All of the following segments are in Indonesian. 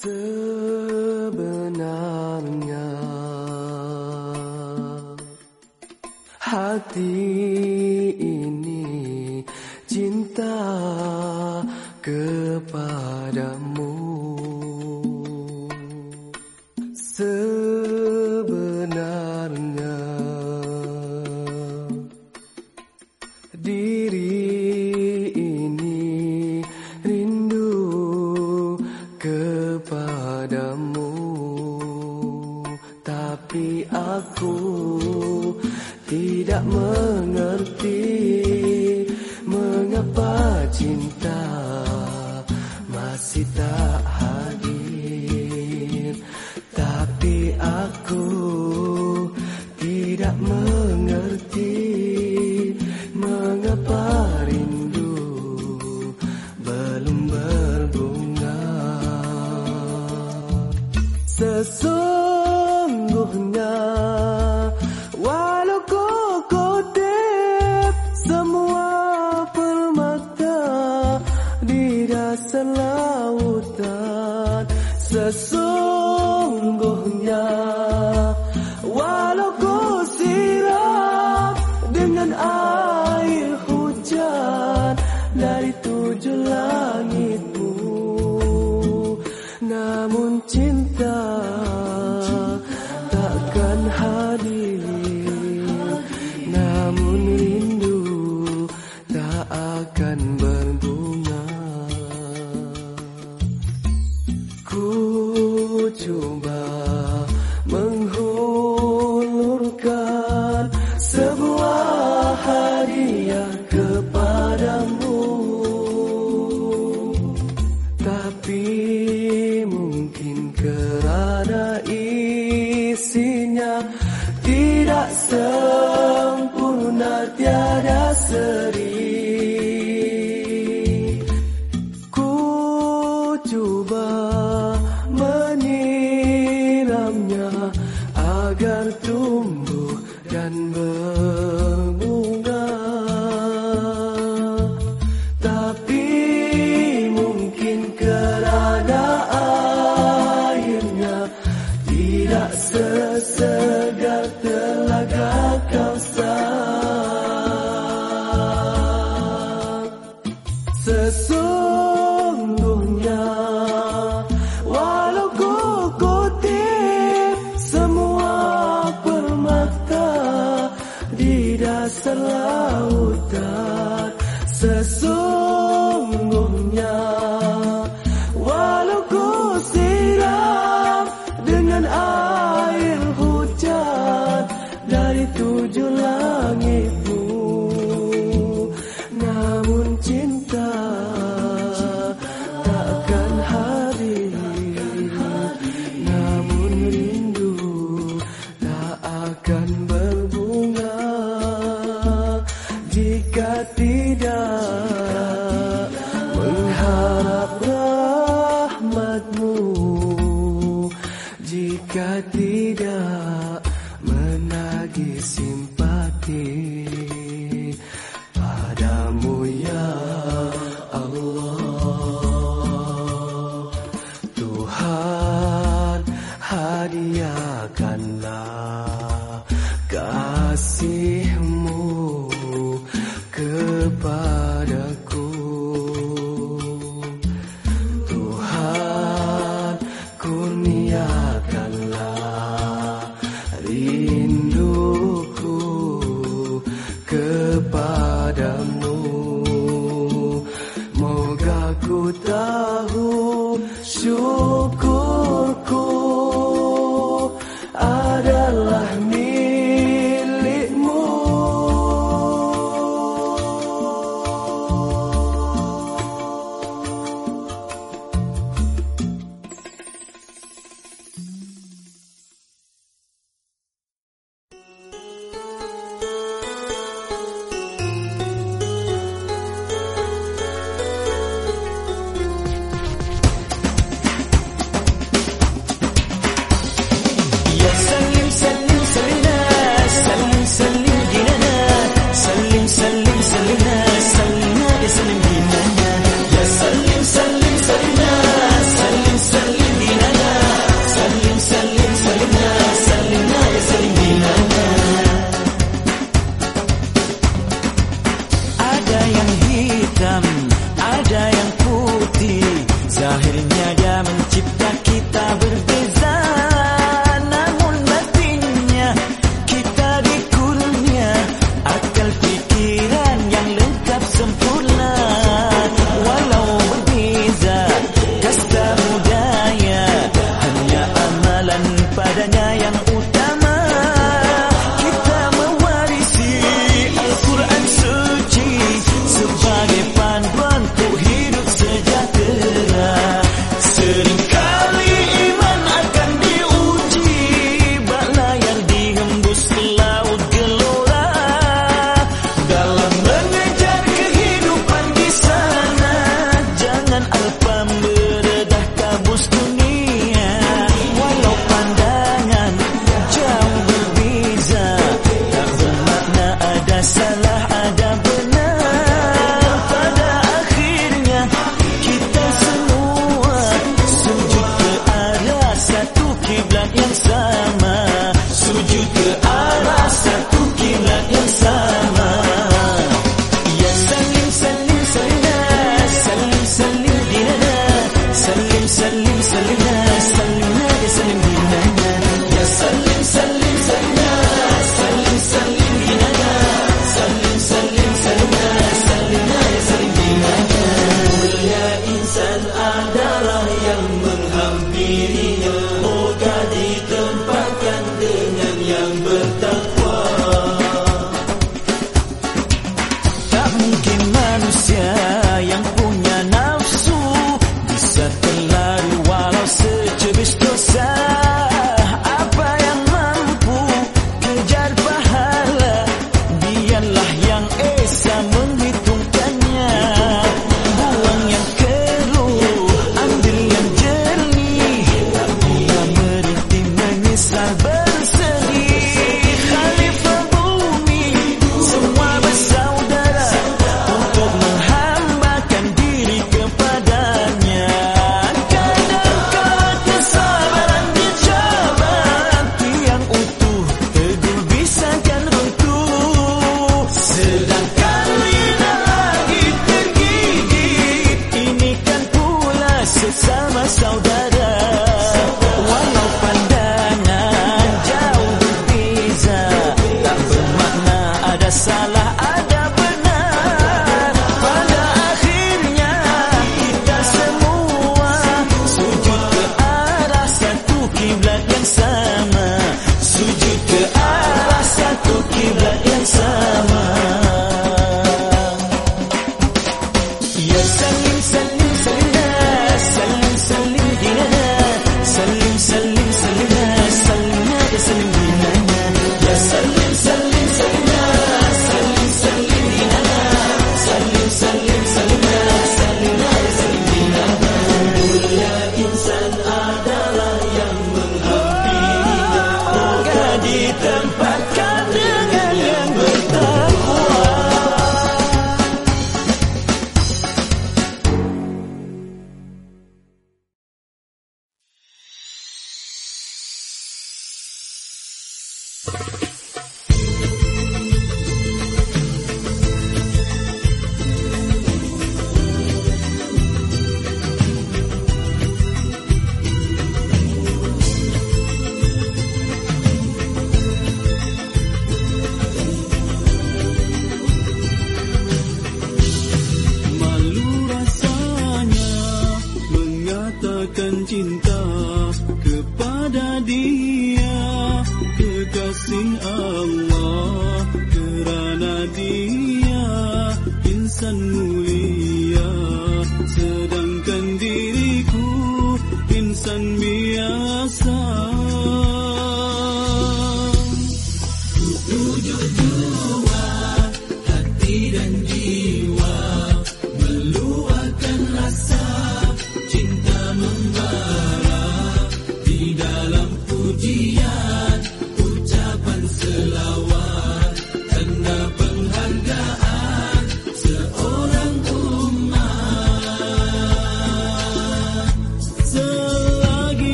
Sebenarnya. Hati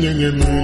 年年忙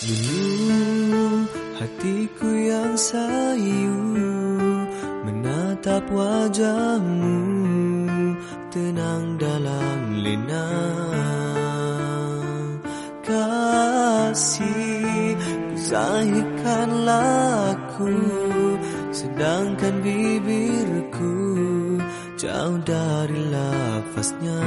Dulu hatiku yang sayu Menatap wajahmu Tenang dalam linang Kasih Zahirkan laku Sedangkan bibirku Jauh dari lafaznya.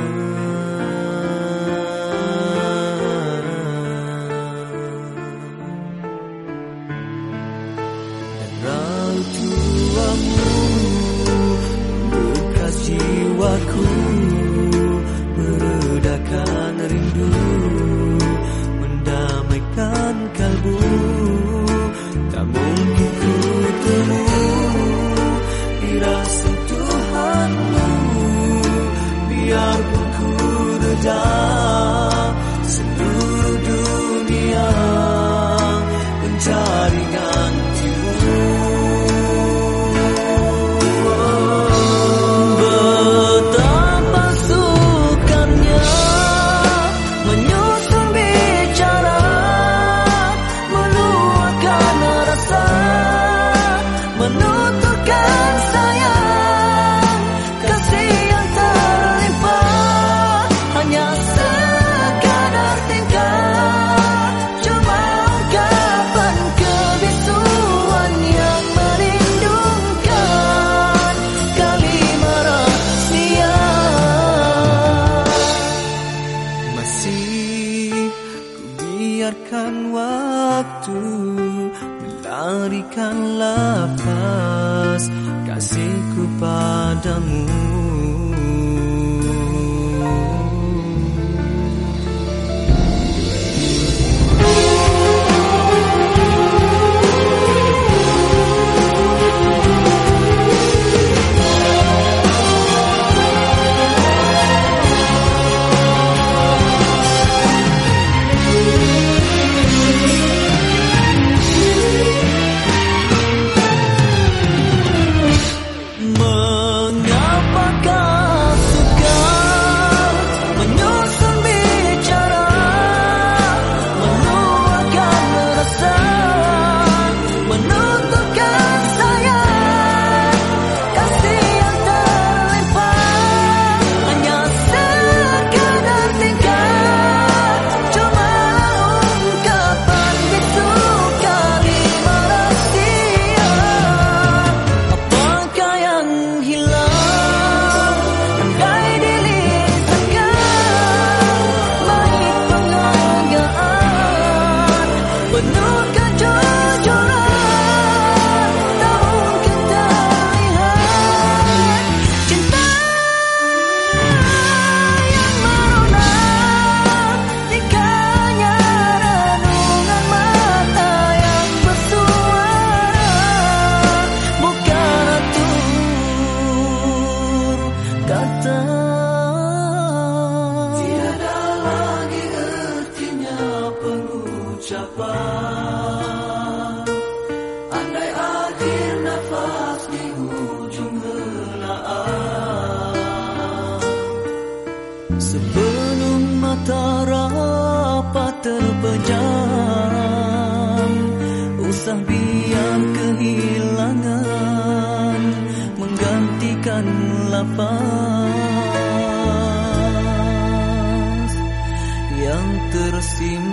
ucapan. Andai akhir nafas di ujung gelaan Sebelum mata rapat terpejam Usah biar kehilangan Menggantikan lapas. Yang tersimpan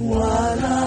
What?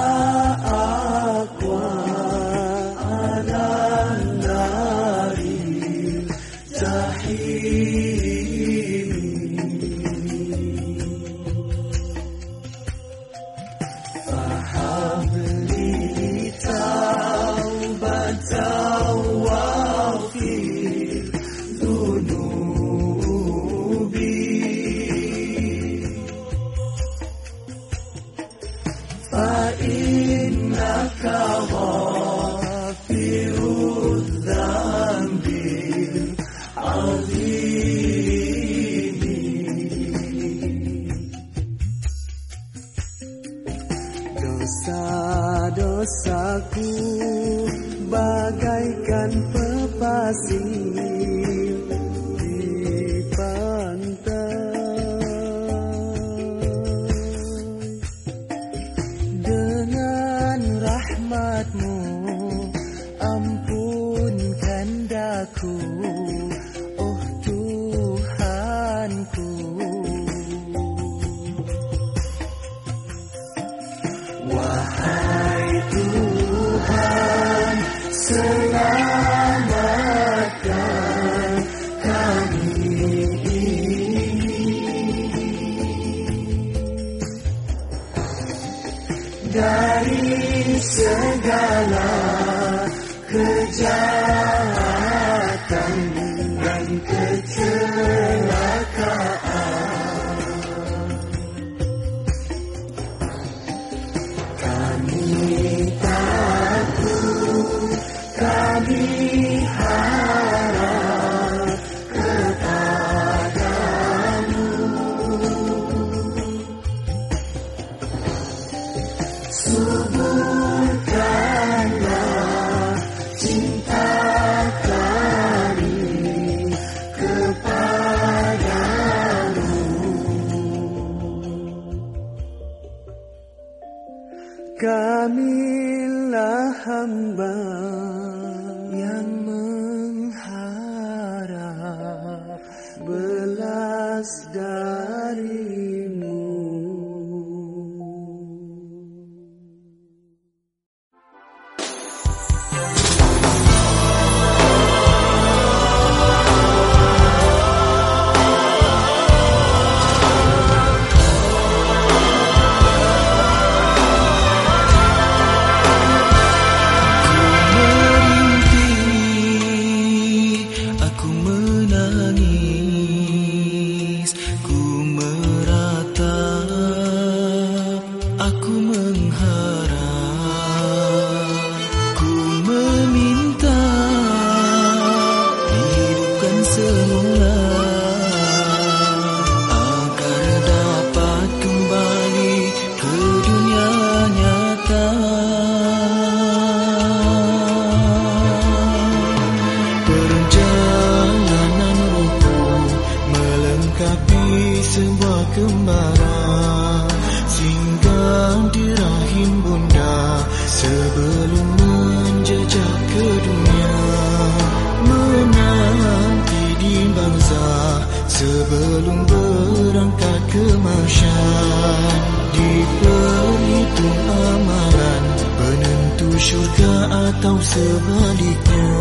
Sebelum berangkat ke masyarakat Diperhitung amalan Penentu syurga atau sebaliknya.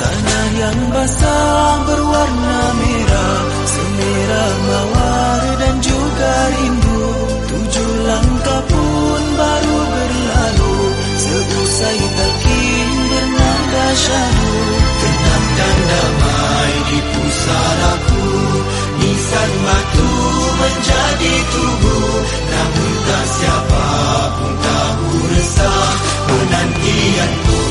Tanah yang basah berwarna merah Semerah mawar dan juga rindu. Tujuh langkah pun baru berlalu Sebusai takin bernada syahdu Tentang tanda mahu Salahku Nisan matu menjadi tubuh. Namun tak siapa pun tahu resah Penantianku.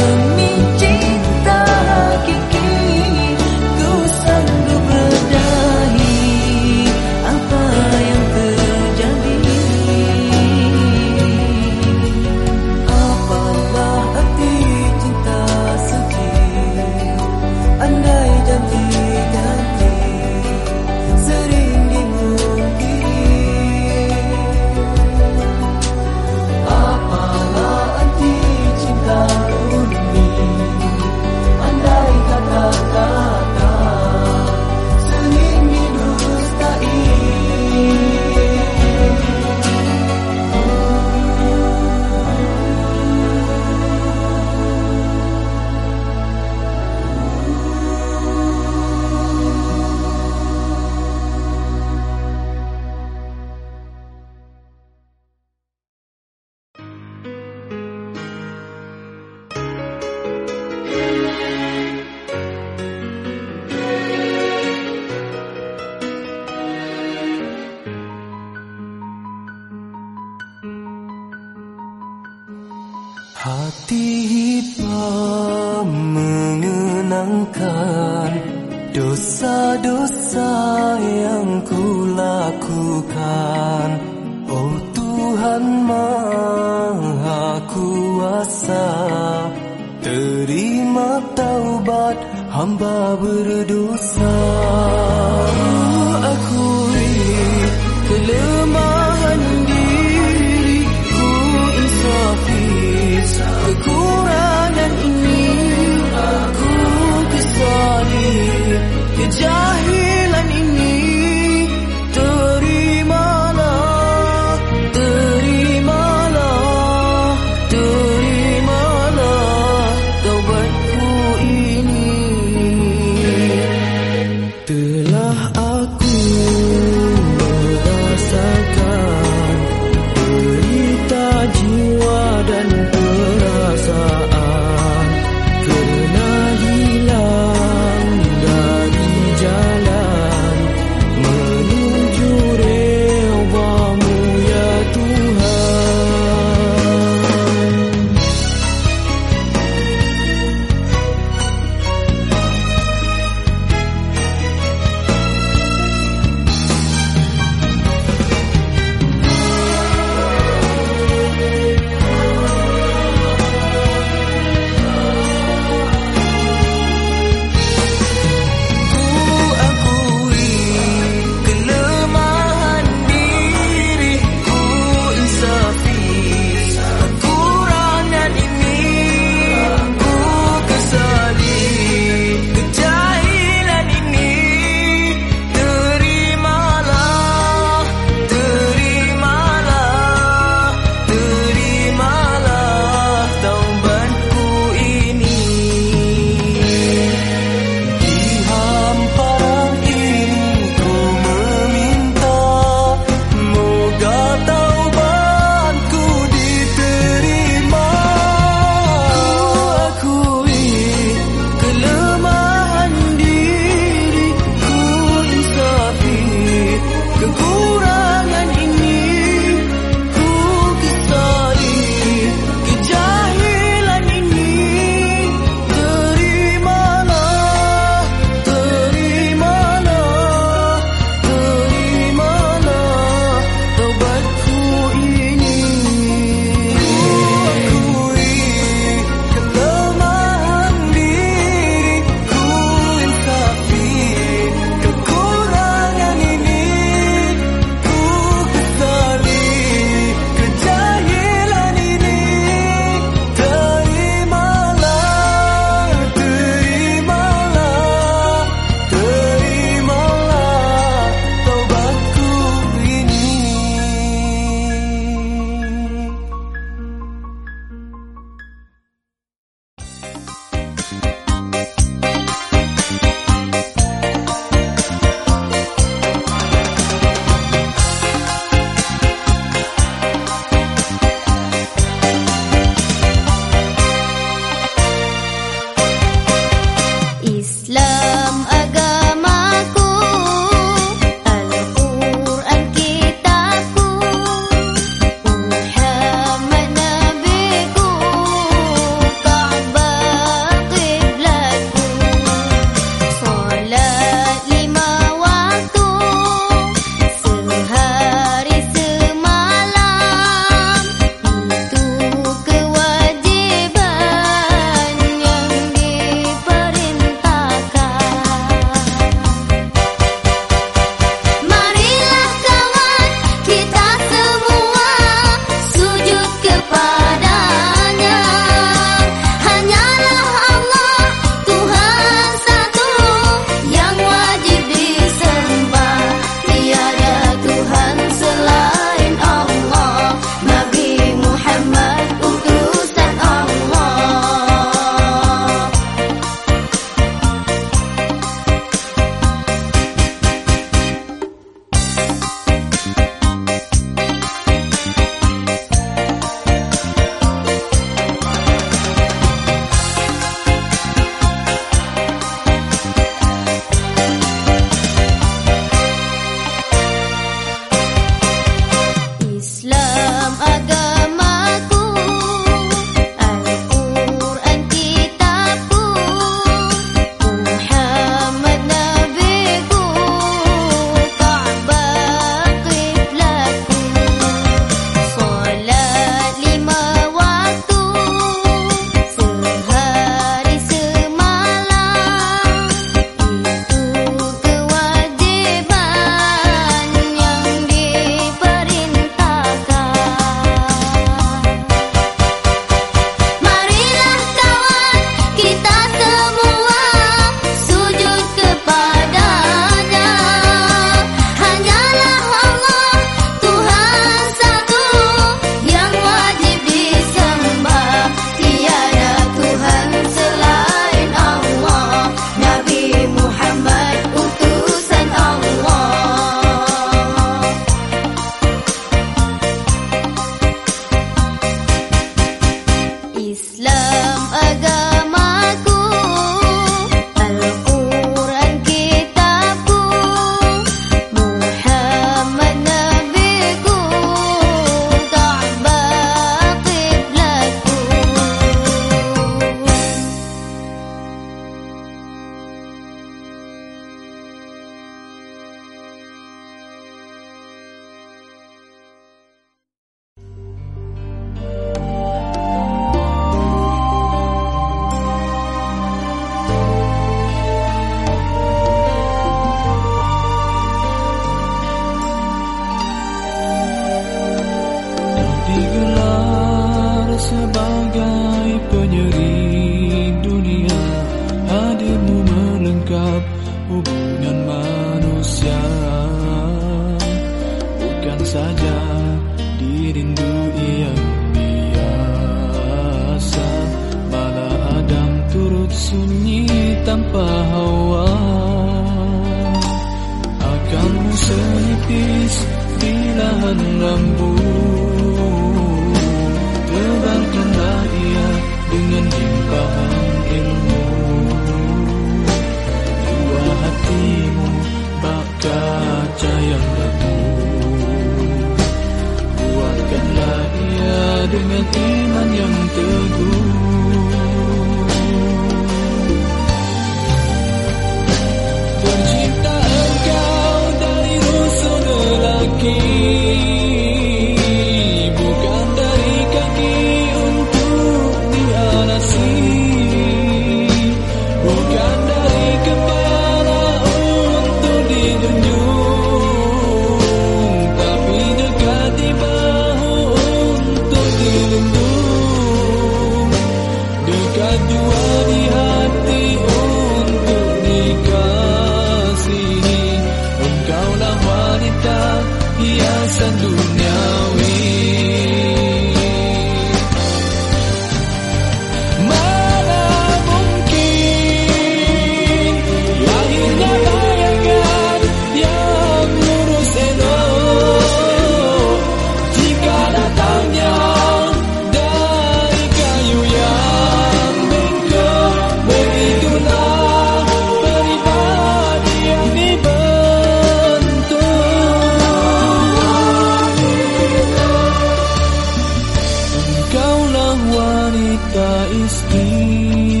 That is is.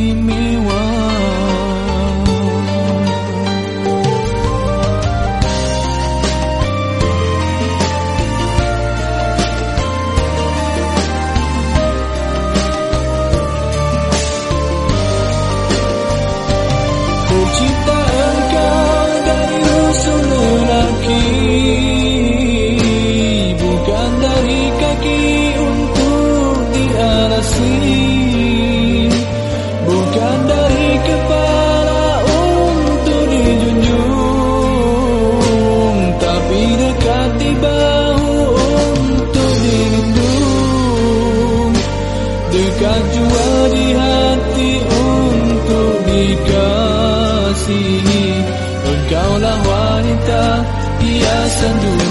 sendu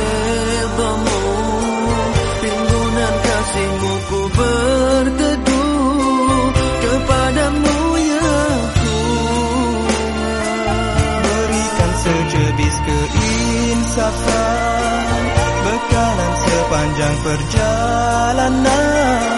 kenakalan sepanjang perjalanan.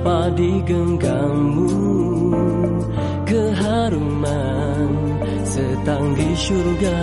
Padi digenggammu Keharuman Setanggi surga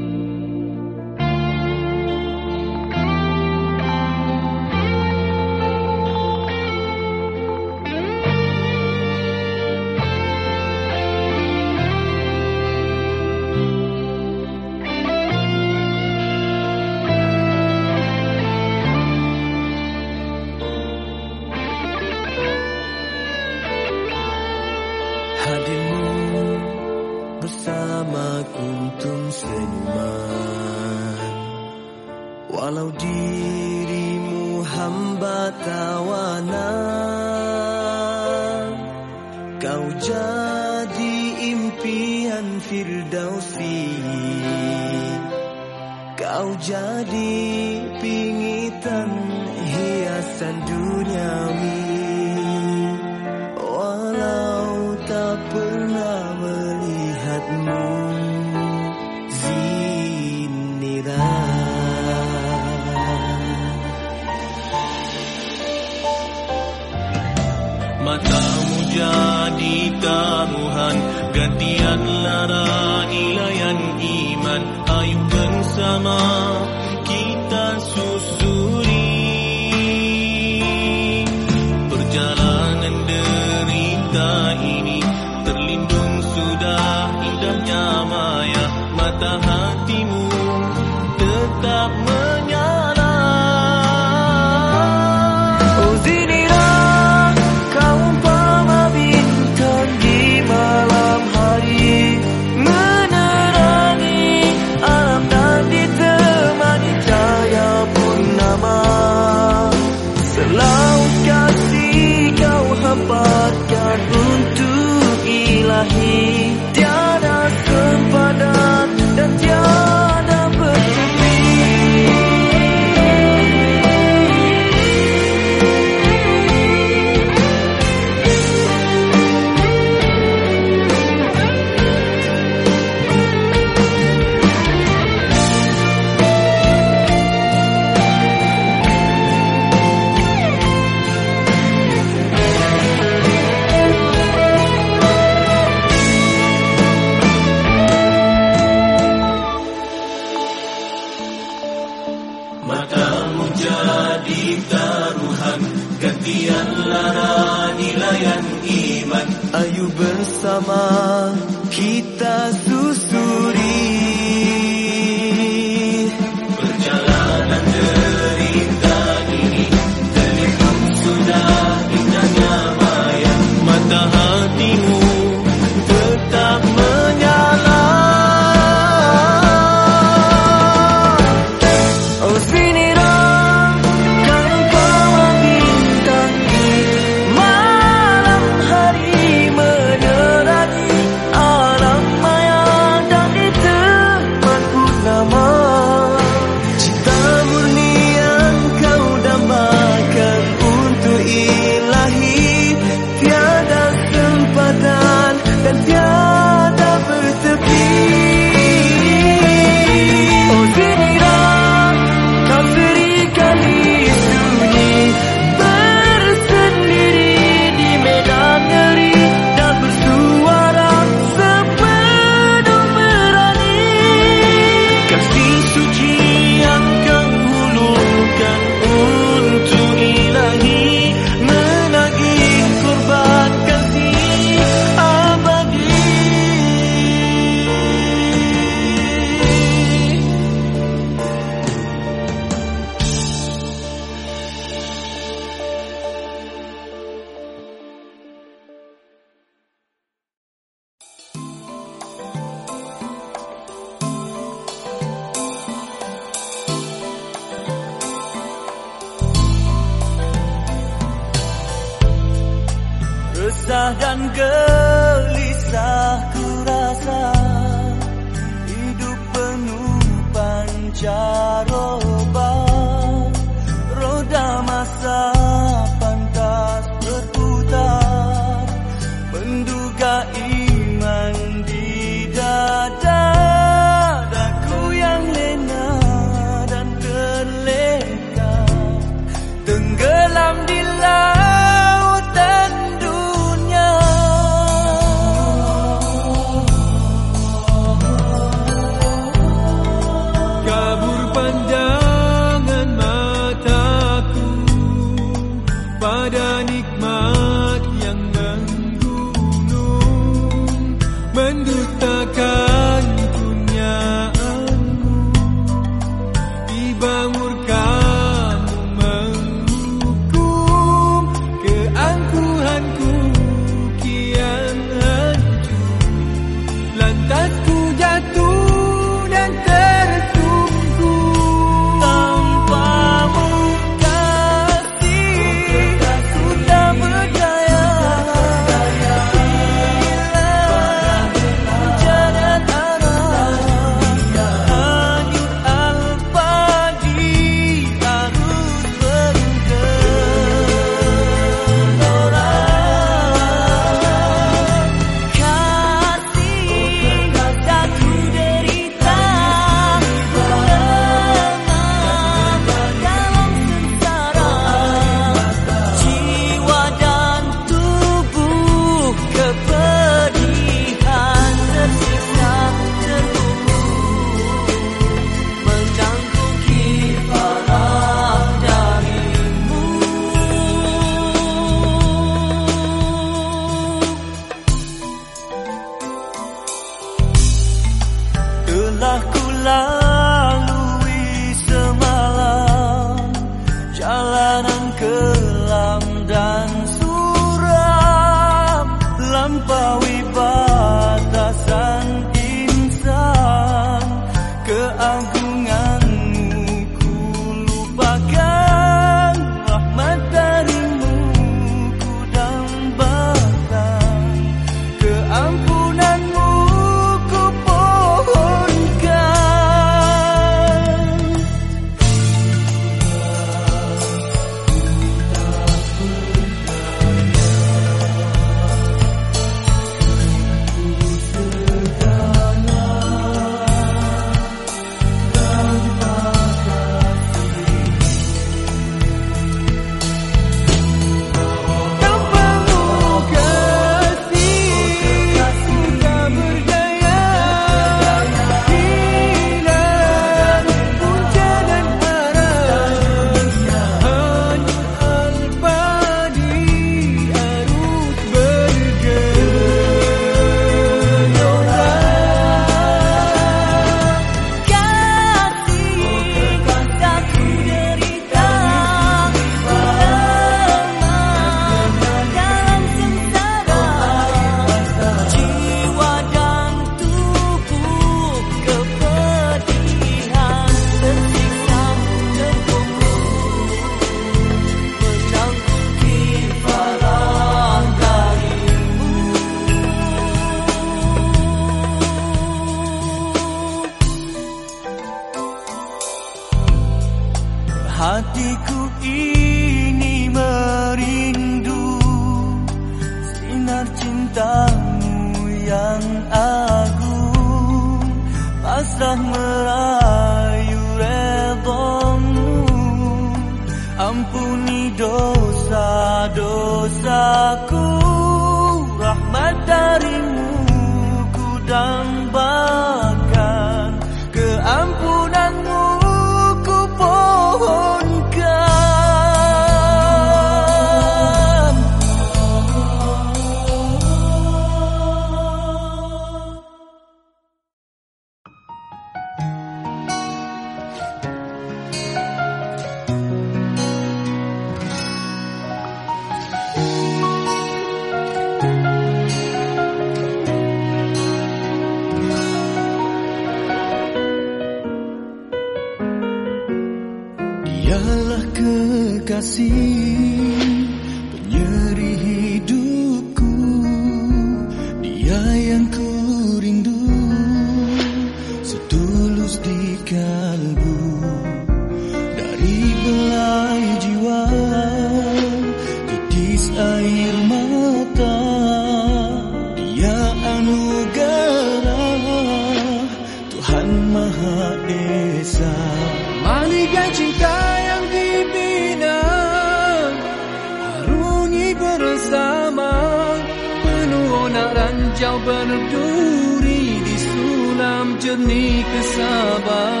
sabah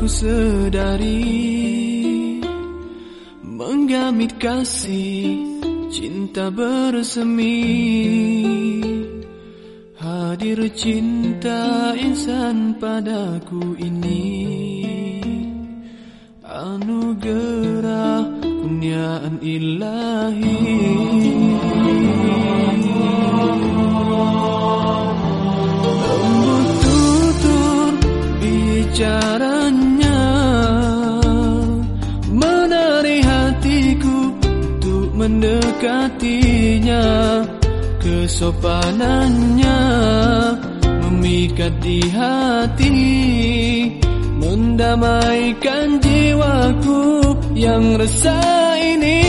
ku sedari. Menggamit kasih Cinta bersemi. Hadir cinta insan padaku ini. Anugerah kurniaan ilahi. Lembut tutur bicara mendekatinya Kesopanannya memikat di hati Mendamaikan jiwaku yang resah ini.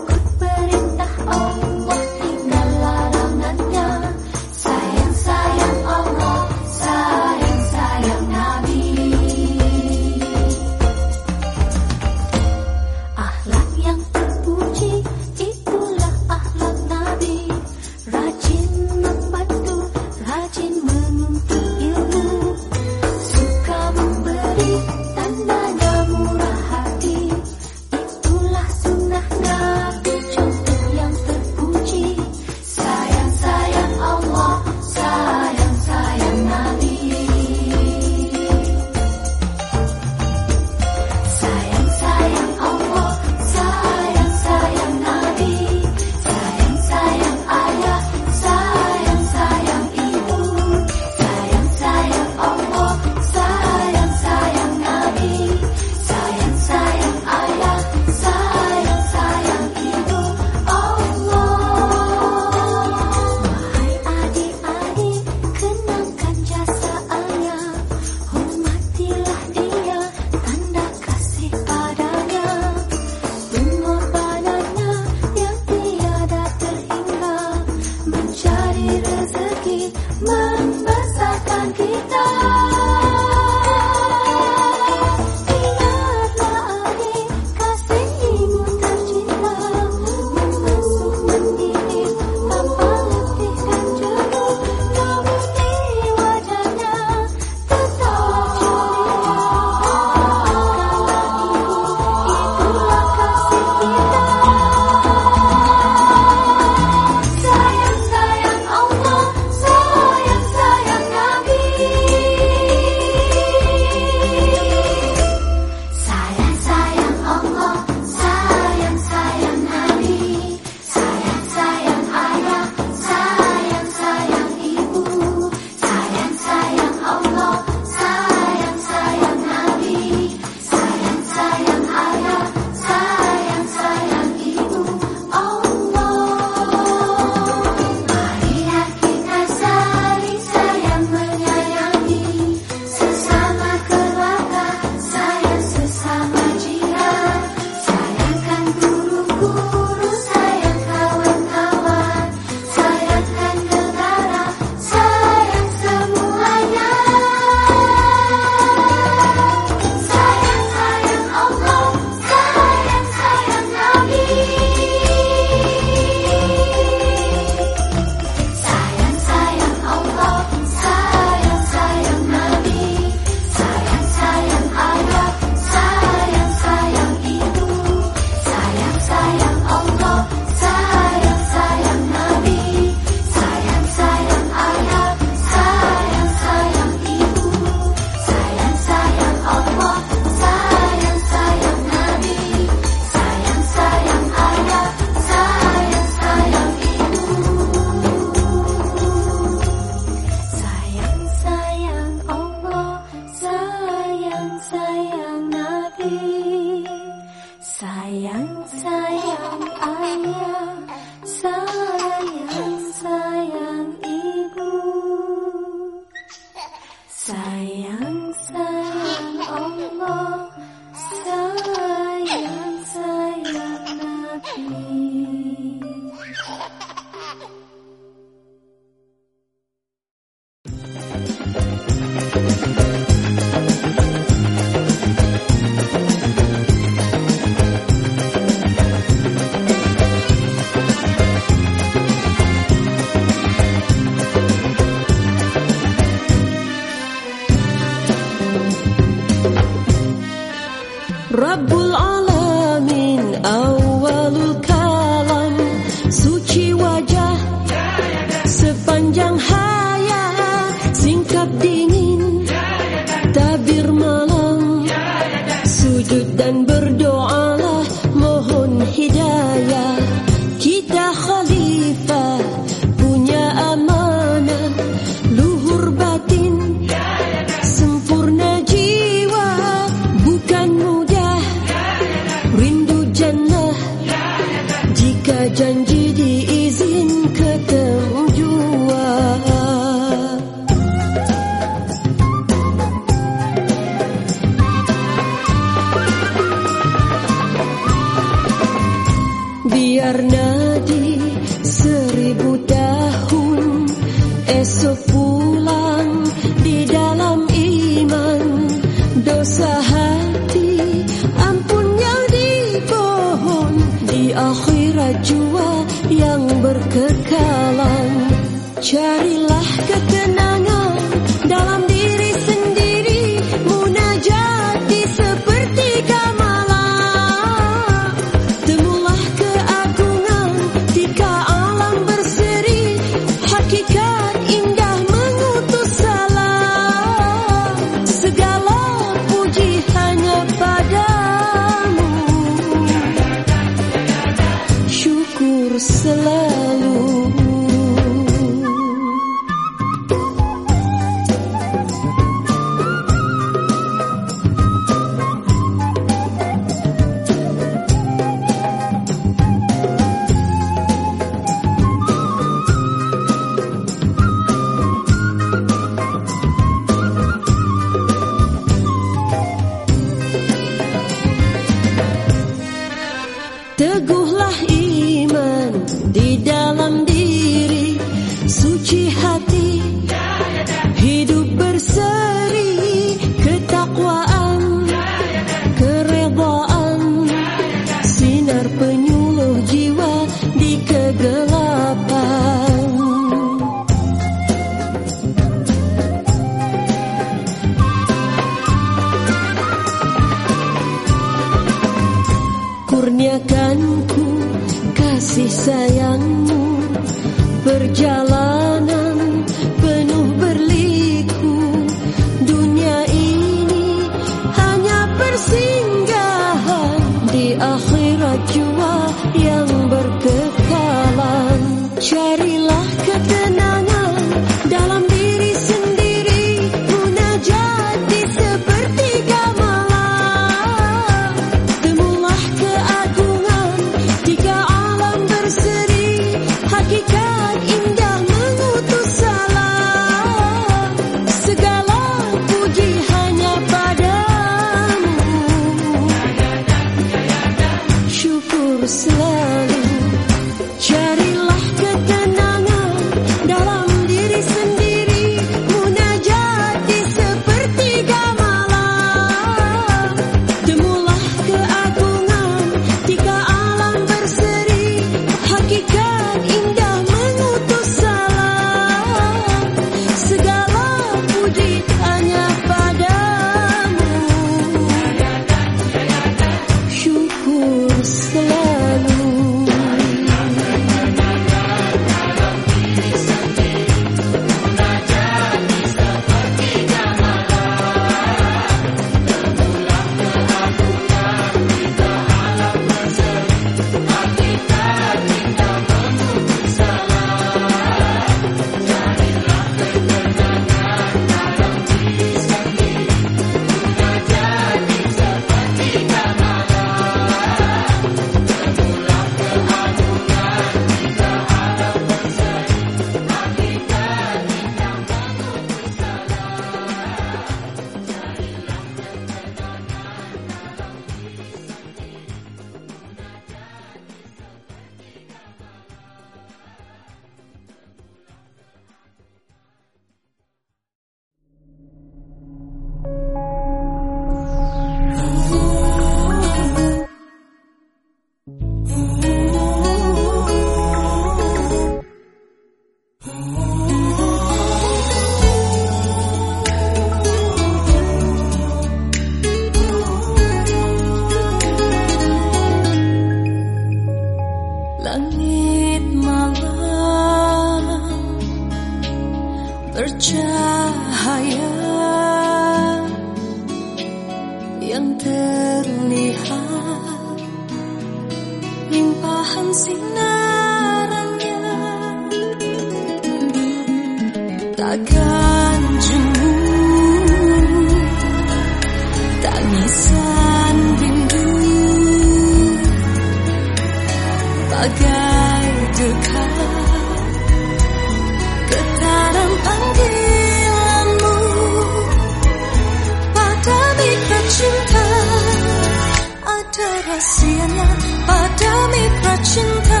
rahasianya pada mitra cinta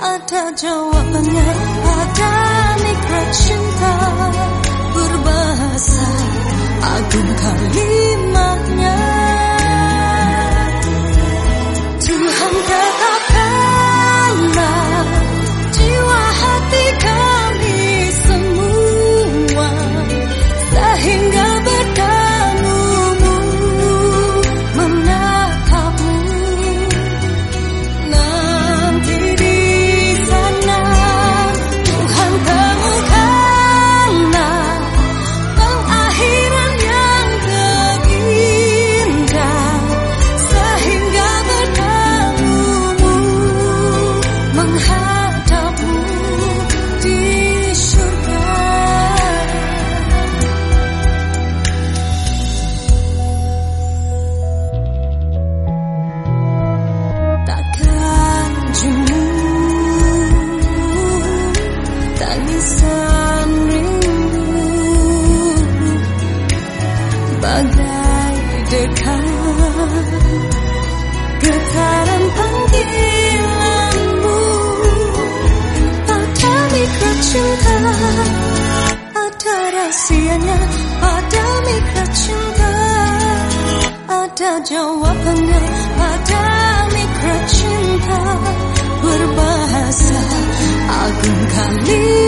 ada jawabannya pada mitra cinta berbahasa agung kali jawabannya pada mikro cinta berbahasa agung kali.